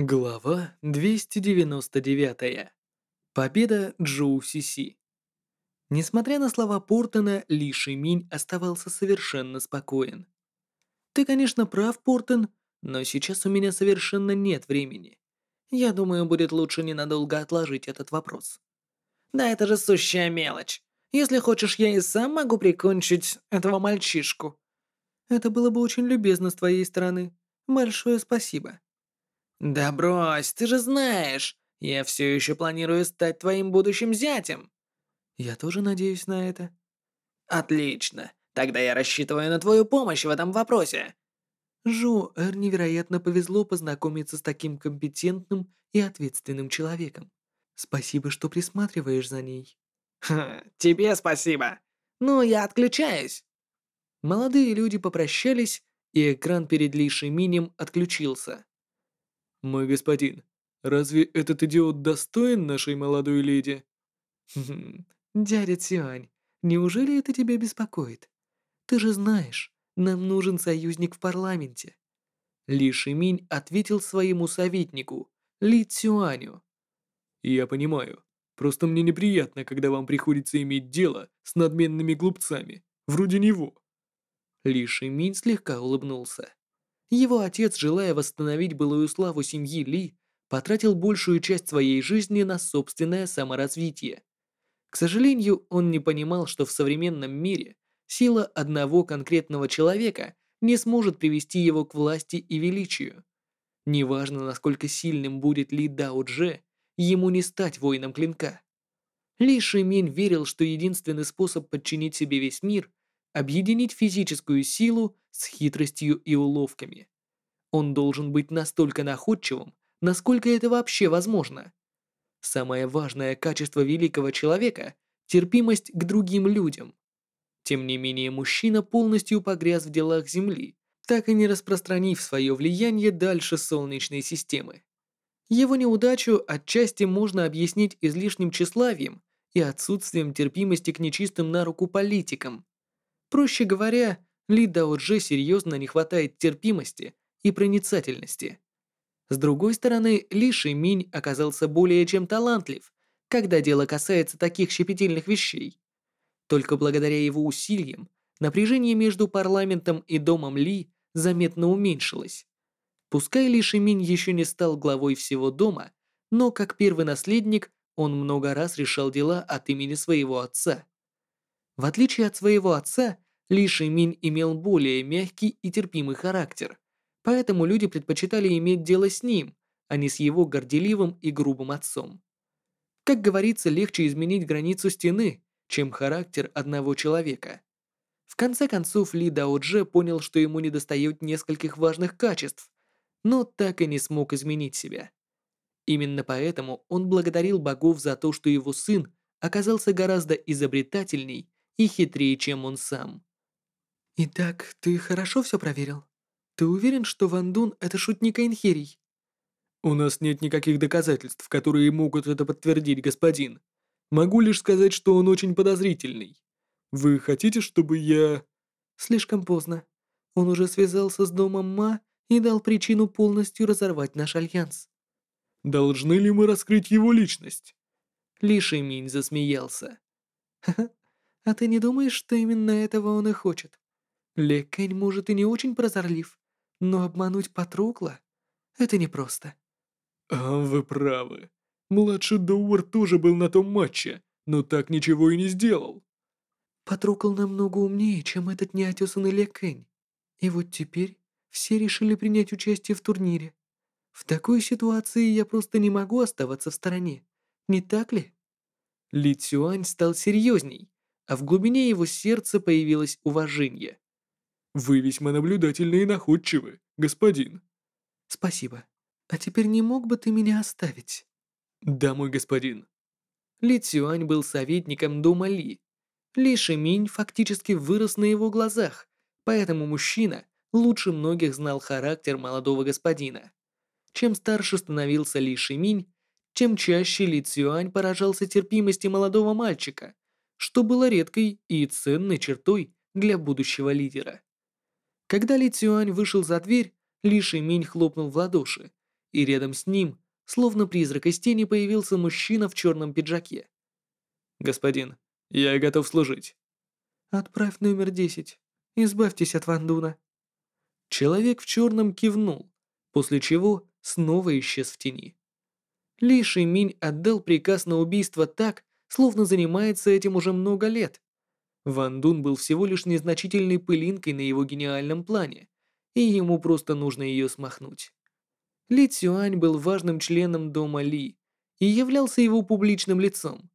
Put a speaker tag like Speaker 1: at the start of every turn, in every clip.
Speaker 1: Глава 299. Победа Джоу Сиси. Несмотря на слова Портена, Ли Шиминь оставался совершенно спокоен. «Ты, конечно, прав, Портен, но сейчас у меня совершенно нет времени. Я думаю, будет лучше ненадолго отложить этот вопрос». «Да это же сущая мелочь. Если хочешь, я и сам могу прикончить этого мальчишку». «Это было бы очень любезно с твоей стороны. Большое спасибо». «Да брось, ты же знаешь, я все еще планирую стать твоим будущим зятем». «Я тоже надеюсь на это». «Отлично, тогда я рассчитываю на твою помощь в этом вопросе».
Speaker 2: Жу, Эр невероятно повезло познакомиться с таким компетентным и ответственным человеком. Спасибо, что присматриваешь за ней.
Speaker 1: Ха, тебе спасибо. Ну, я отключаюсь. Молодые люди попрощались, и экран перед Ли Шиминем отключился.
Speaker 3: «Мой господин, разве этот идиот достоин нашей молодой леди?»
Speaker 2: «Хм, дядя Цюань, неужели это тебя беспокоит? Ты же знаешь, нам нужен союзник в парламенте».
Speaker 1: Ли Шиминь ответил своему советнику, Ли Цюаню.
Speaker 3: «Я понимаю. Просто мне неприятно, когда вам приходится иметь дело с надменными глупцами, вроде него».
Speaker 1: Ли Шиминь слегка улыбнулся. Его отец, желая восстановить былую славу семьи Ли, потратил большую часть своей жизни на собственное саморазвитие. К сожалению, он не понимал, что в современном мире сила одного конкретного человека не сможет привести его к власти и величию. Неважно, насколько сильным будет Ли Дао Дже, ему не стать воином клинка. Ли Шимин верил, что единственный способ подчинить себе весь мир объединить физическую силу с хитростью и уловками. Он должен быть настолько находчивым, насколько это вообще возможно. Самое важное качество великого человека – терпимость к другим людям. Тем не менее, мужчина полностью погряз в делах Земли, так и не распространив свое влияние дальше Солнечной системы. Его неудачу отчасти можно объяснить излишним тщеславием и отсутствием терпимости к нечистым на руку политикам, Проще говоря, Ли Дао-Дже серьезно не хватает терпимости и проницательности. С другой стороны, Ли Шиминь оказался более чем талантлив, когда дело касается таких щепетильных вещей. Только благодаря его усилиям напряжение между парламентом и домом Ли заметно уменьшилось. Пускай Ли Шиминь еще не стал главой всего дома, но как первый наследник он много раз решал дела от имени своего отца. В отличие от своего отца, Ли Шиминь имел более мягкий и терпимый характер, поэтому люди предпочитали иметь дело с ним, а не с его горделивым и грубым отцом. Как говорится, легче изменить границу стены, чем характер одного человека. В конце концов, Ли Дао-Дже понял, что ему недостает нескольких важных качеств, но так и не смог изменить себя. Именно поэтому он благодарил богов за то, что его сын оказался гораздо изобретательней и хитрее, чем он сам.
Speaker 2: «Итак, ты хорошо все проверил? Ты уверен, что Ван Дун — это шутник Айнхерий?»
Speaker 3: «У нас нет никаких доказательств, которые могут это подтвердить, господин. Могу лишь сказать, что он очень подозрительный. Вы хотите, чтобы я...»
Speaker 2: «Слишком поздно. Он уже связался с домом Ма и дал причину полностью разорвать наш альянс».
Speaker 3: «Должны ли мы раскрыть его личность?»
Speaker 1: Ли Шиминь засмеялся.
Speaker 2: «Ха-ха, а ты не думаешь, что именно этого он и хочет? Ле Кэнь может и не очень прозорлив, но обмануть Патрукла — это непросто».
Speaker 3: «А, вы правы. Младший Доуэр тоже был на том матче, но так ничего и не сделал».
Speaker 2: Патрукл намного умнее, чем этот неотесанный Ле Кэнь. И вот теперь все решили принять участие в турнире. В такой ситуации я просто не могу оставаться в стороне, не так ли?
Speaker 1: Ли Цюань стал серьезней, а в глубине его сердца появилось уважение.
Speaker 3: «Вы весьма наблюдательны и находчивы, господин».
Speaker 2: «Спасибо. А теперь не мог бы ты меня оставить?»
Speaker 3: «Да, мой господин».
Speaker 1: Ли Цюань был советником дома Ли. Ли Шиминь фактически вырос на его глазах, поэтому мужчина лучше многих знал характер молодого господина. Чем старше становился Ли Шиминь, тем чаще Ли Цюань поражался терпимости молодого мальчика – что было редкой и ценной чертой для будущего лидера. Когда Ли Цюань вышел за дверь, Ли Шиминь хлопнул в ладоши, и рядом с ним, словно призрак из тени, появился мужчина в черном пиджаке.
Speaker 3: «Господин, я готов служить».
Speaker 2: «Отправь номер десять. Избавьтесь от Вандуна».
Speaker 1: Человек в черном кивнул, после чего снова исчез в тени. Ли Шиминь отдал приказ на убийство так, словно занимается этим уже много лет. Ван Дун был всего лишь незначительной пылинкой на его гениальном плане, и ему просто нужно ее смахнуть. Ли Цюань был важным членом дома Ли и являлся его публичным лицом.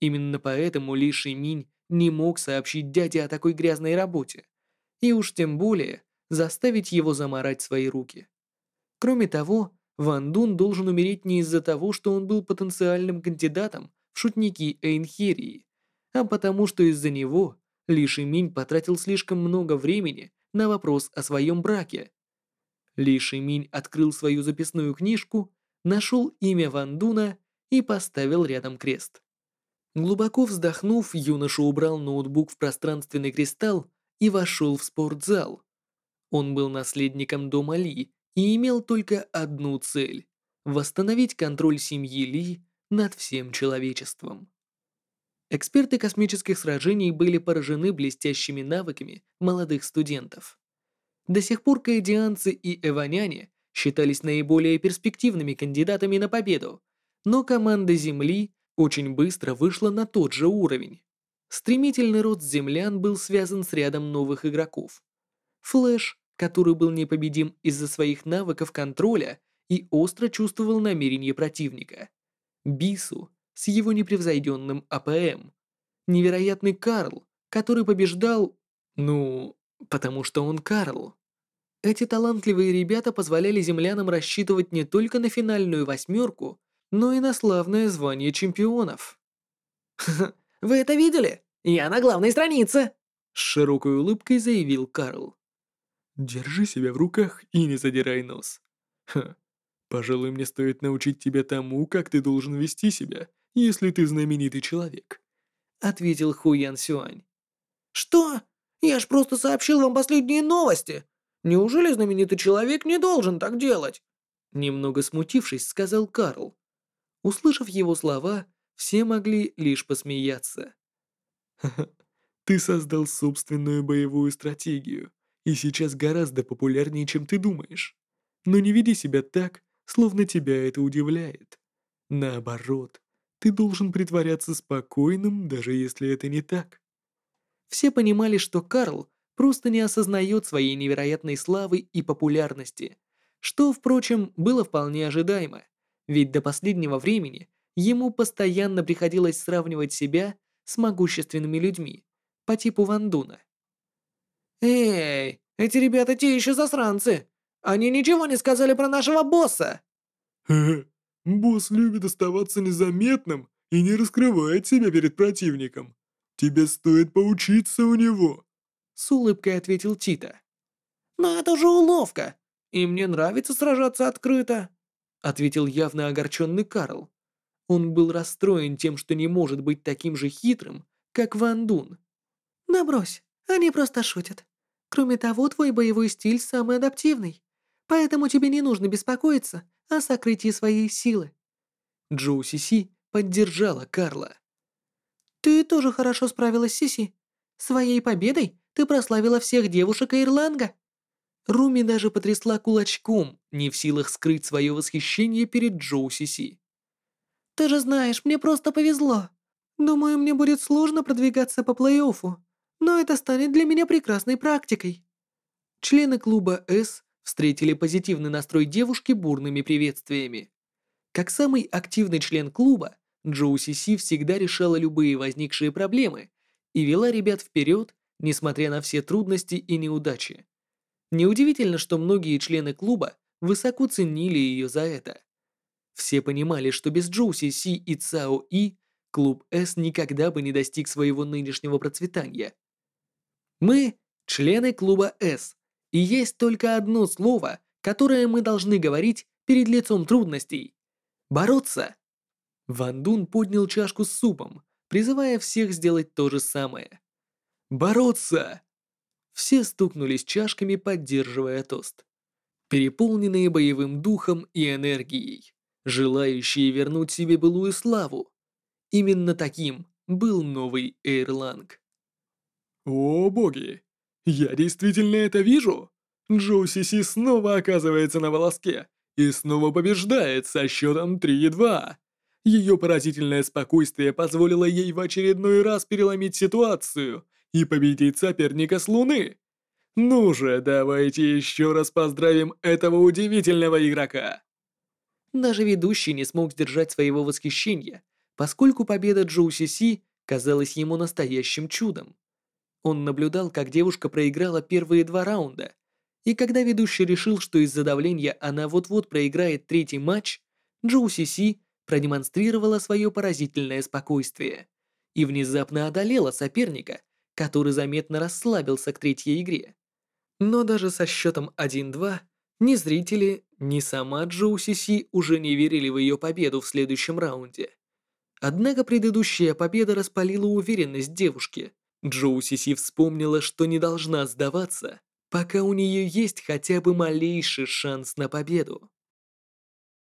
Speaker 1: Именно поэтому Ли Шиминь не мог сообщить дяде о такой грязной работе, и уж тем более заставить его заморать свои руки. Кроме того, Ван Дун должен умереть не из-за того, что он был потенциальным кандидатом в шутники Эйнхерии, а потому что из-за него Ли Шиминь потратил слишком много времени на вопрос о своем браке. Ли Шиминь открыл свою записную книжку, нашел имя Ван Дуна и поставил рядом крест. Глубоко вздохнув, юноша убрал ноутбук в пространственный кристалл и вошел в спортзал. Он был наследником дома Ли и имел только одну цель – восстановить контроль семьи Ли над всем человечеством. Эксперты космических сражений были поражены блестящими навыками молодых студентов. До сих пор каэдианцы и эваняне считались наиболее перспективными кандидатами на победу, но команда Земли очень быстро вышла на тот же уровень. Стремительный рост землян был связан с рядом новых игроков. Флэш, который был непобедим из-за своих навыков контроля и остро чувствовал намерения противника. Бису с его непревзойденным APM. Невероятный Карл, который побеждал... Ну, потому что он Карл. Эти талантливые ребята позволяли землянам рассчитывать не только на финальную восьмерку, но и на славное звание чемпионов.
Speaker 2: «Вы это видели? Я на главной странице!»
Speaker 1: С широкой улыбкой заявил Карл.
Speaker 3: Держи себя в руках и не задирай нос. Ха, пожалуй, мне стоит научить тебя тому, как ты должен вести себя, если ты знаменитый человек.
Speaker 1: Ответил Хуян Сюань.
Speaker 2: Что? Я ж просто сообщил вам последние новости. Неужели знаменитый человек не должен так делать?
Speaker 1: Немного смутившись, сказал Карл. Услышав его слова, все могли лишь посмеяться.
Speaker 3: «Ха-ха, ты создал собственную боевую стратегию и сейчас гораздо популярнее, чем ты думаешь. Но не веди себя так, словно тебя это удивляет. Наоборот, ты должен притворяться спокойным, даже если это не так.
Speaker 1: Все понимали, что Карл просто не осознает своей невероятной славы и популярности, что, впрочем, было вполне ожидаемо, ведь до последнего времени ему постоянно приходилось сравнивать себя с могущественными людьми по типу Вандуна.
Speaker 2: «Эй, эти ребята те еще засранцы! Они ничего не сказали про нашего босса!»
Speaker 3: «Ха-ха, босс любит оставаться незаметным и не раскрывает себя перед противником. Тебе стоит поучиться у него!»
Speaker 1: С улыбкой ответил Тита.
Speaker 2: «Но это же уловка, и мне нравится сражаться открыто!»
Speaker 1: Ответил явно огорченный Карл. Он был расстроен тем, что не может быть таким же хитрым, как Ван Дун.
Speaker 2: «Да брось, они просто шутят. Кроме того, твой боевой стиль самый адаптивный, поэтому тебе не нужно беспокоиться о сокрытии своей силы».
Speaker 1: Джоу Сиси поддержала Карла.
Speaker 2: «Ты тоже хорошо справилась, Сиси. Своей победой ты прославила всех девушек Ирланга».
Speaker 1: Руми даже потрясла кулачком, не в силах скрыть свое восхищение перед Джоу Сиси.
Speaker 2: «Ты же знаешь, мне просто повезло. Думаю, мне будет сложно продвигаться по плей-оффу но это станет для меня прекрасной практикой».
Speaker 1: Члены клуба «С» встретили позитивный настрой девушки бурными приветствиями. Как самый активный член клуба, Джоу Си всегда решала любые возникшие проблемы и вела ребят вперед, несмотря на все трудности и неудачи. Неудивительно, что многие члены клуба высоко ценили ее за это. Все понимали, что без Джоу Си и Цао И клуб «С» никогда бы не достиг своего нынешнего процветания. Мы – члены клуба «С», и есть только одно слово, которое мы должны говорить перед лицом трудностей – бороться. Ван Дун поднял чашку с супом, призывая всех сделать то же самое. «Бороться!» Все стукнулись чашками, поддерживая тост. переполненные боевым духом и энергией, желающие вернуть себе былую славу. Именно таким был новый Эйрланг.
Speaker 3: О боги! Я действительно это вижу! Джоу Си снова оказывается на волоске и снова побеждает со счетом 3-2. Ее поразительное спокойствие позволило ей в очередной раз переломить ситуацию и победить соперника с Луны. Ну же, давайте еще раз поздравим этого удивительного игрока.
Speaker 1: Даже ведущий не смог сдержать своего восхищения, поскольку победа Джоу Си казалась ему настоящим чудом. Он наблюдал, как девушка проиграла первые два раунда, и когда ведущий решил, что из-за давления она вот-вот проиграет третий матч, Джоу Си продемонстрировала свое поразительное спокойствие и внезапно одолела соперника, который заметно расслабился к третьей игре. Но даже со счетом 1-2 ни зрители, ни сама Джоу Си уже не верили в ее победу в следующем раунде. Однако предыдущая победа распалила уверенность девушки. Джоу Си вспомнила, что не должна сдаваться, пока у нее есть хотя бы малейший шанс на победу.